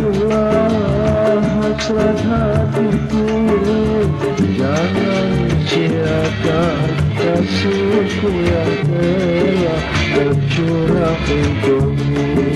Allah haklar hatiku Jangan ciaka kasihku ya untukmu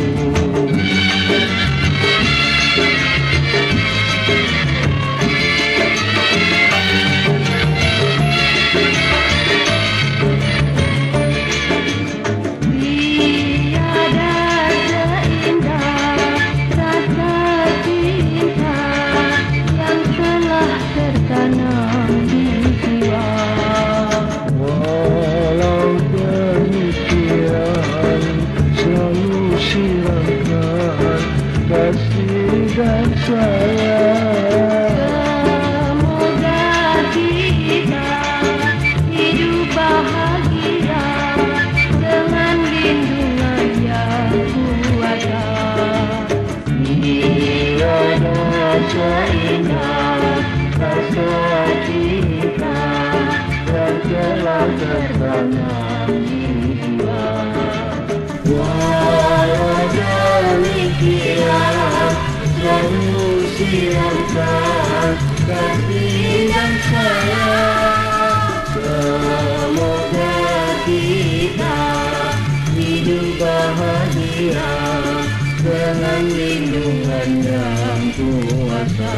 seindah rasa cinta telah tertanam jiwa Walau demikian selalu siapkan kasih. dan sayang Semoga kita hidup bahagia jangan lindungan yang kuasa